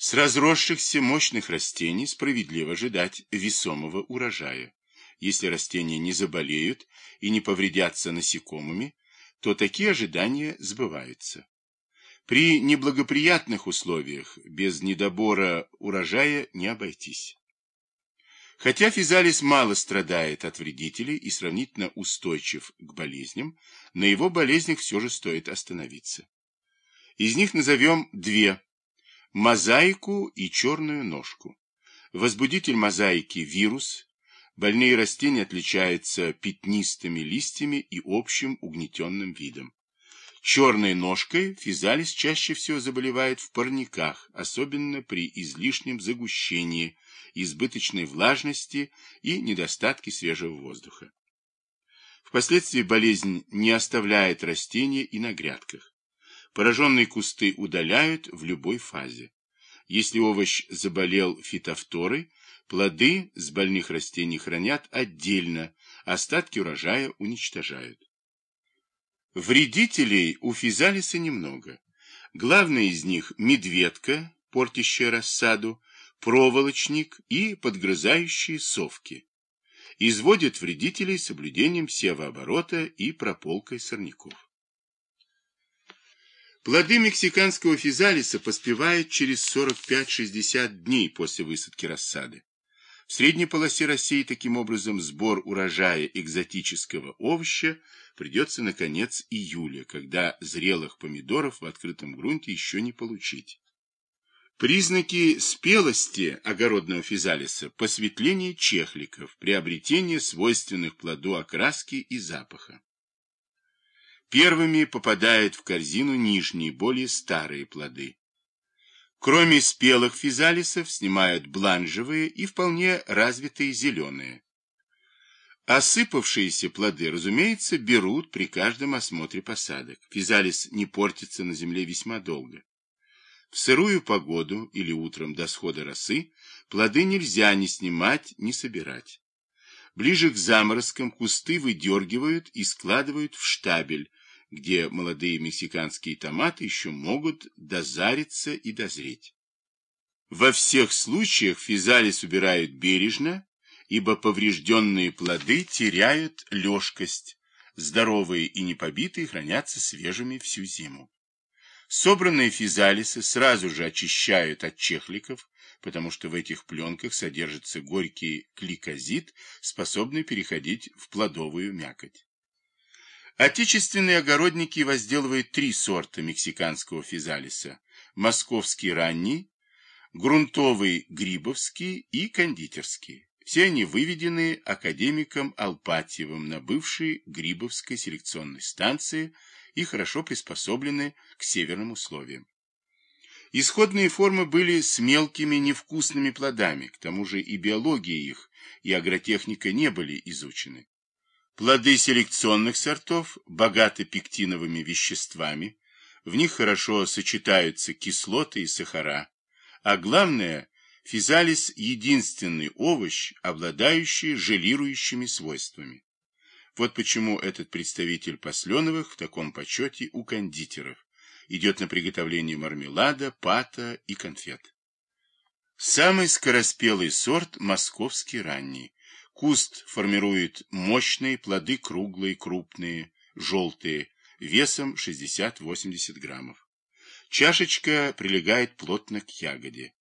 С разросшихся мощных растений справедливо ожидать весомого урожая. Если растения не заболеют и не повредятся насекомыми, то такие ожидания сбываются. При неблагоприятных условиях без недобора урожая не обойтись. Хотя физалис мало страдает от вредителей и сравнительно устойчив к болезням, на его болезнях все же стоит остановиться. Из них назовем две – мозаику и черную ножку. Возбудитель мозаики – вирус. Больные растения отличаются пятнистыми листьями и общим угнетенным видом. Черной ножкой физалис чаще всего заболевает в парниках, особенно при излишнем загущении, избыточной влажности и недостатке свежего воздуха. Впоследствии болезнь не оставляет растения и на грядках. Пораженные кусты удаляют в любой фазе. Если овощ заболел фитофторой, плоды с больных растений хранят отдельно, остатки урожая уничтожают. Вредителей у физалиса немного. Главное из них – медведка, портящая рассаду, проволочник и подгрызающие совки. Изводят вредителей соблюдением севооборота и прополкой сорняков. Плоды мексиканского физалиса поспевают через 45-60 дней после высадки рассады. В средней полосе России таким образом сбор урожая экзотического овоща придется на конец июля, когда зрелых помидоров в открытом грунте еще не получить. Признаки спелости огородного физалиса – посветление чехликов, приобретение свойственных плоду окраски и запаха. Первыми попадают в корзину нижние, более старые плоды. Кроме спелых физалисов снимают бланжевые и вполне развитые зеленые. Осыпавшиеся плоды, разумеется, берут при каждом осмотре посадок. Физалис не портится на земле весьма долго. В сырую погоду или утром до схода росы плоды нельзя ни снимать, ни собирать. Ближе к заморозкам кусты выдергивают и складывают в штабель, где молодые мексиканские томаты еще могут дозариться и дозреть. Во всех случаях физалис убирают бережно, ибо поврежденные плоды теряют лёжкость, здоровые и непобитые хранятся свежими всю зиму. Собранные физалисы сразу же очищают от чехликов, потому что в этих пленках содержится горький кликозид, способный переходить в плодовую мякоть. Отечественные огородники возделывают три сорта мексиканского физалиса. Московский ранний, грунтовый грибовский и кондитерский. Все они выведены академиком Алпатьевым на бывшей Грибовской селекционной станции и хорошо приспособлены к северным условиям. Исходные формы были с мелкими невкусными плодами, к тому же и биология их, и агротехника не были изучены. Плоды селекционных сортов богаты пектиновыми веществами, в них хорошо сочетаются кислоты и сахара, а главное, физалис – единственный овощ, обладающий желирующими свойствами. Вот почему этот представитель посленовых в таком почете у кондитеров. Идет на приготовление мармелада, пата и конфет. Самый скороспелый сорт – московский ранний. Куст формирует мощные плоды круглые, крупные, желтые, весом 60-80 граммов. Чашечка прилегает плотно к ягоде.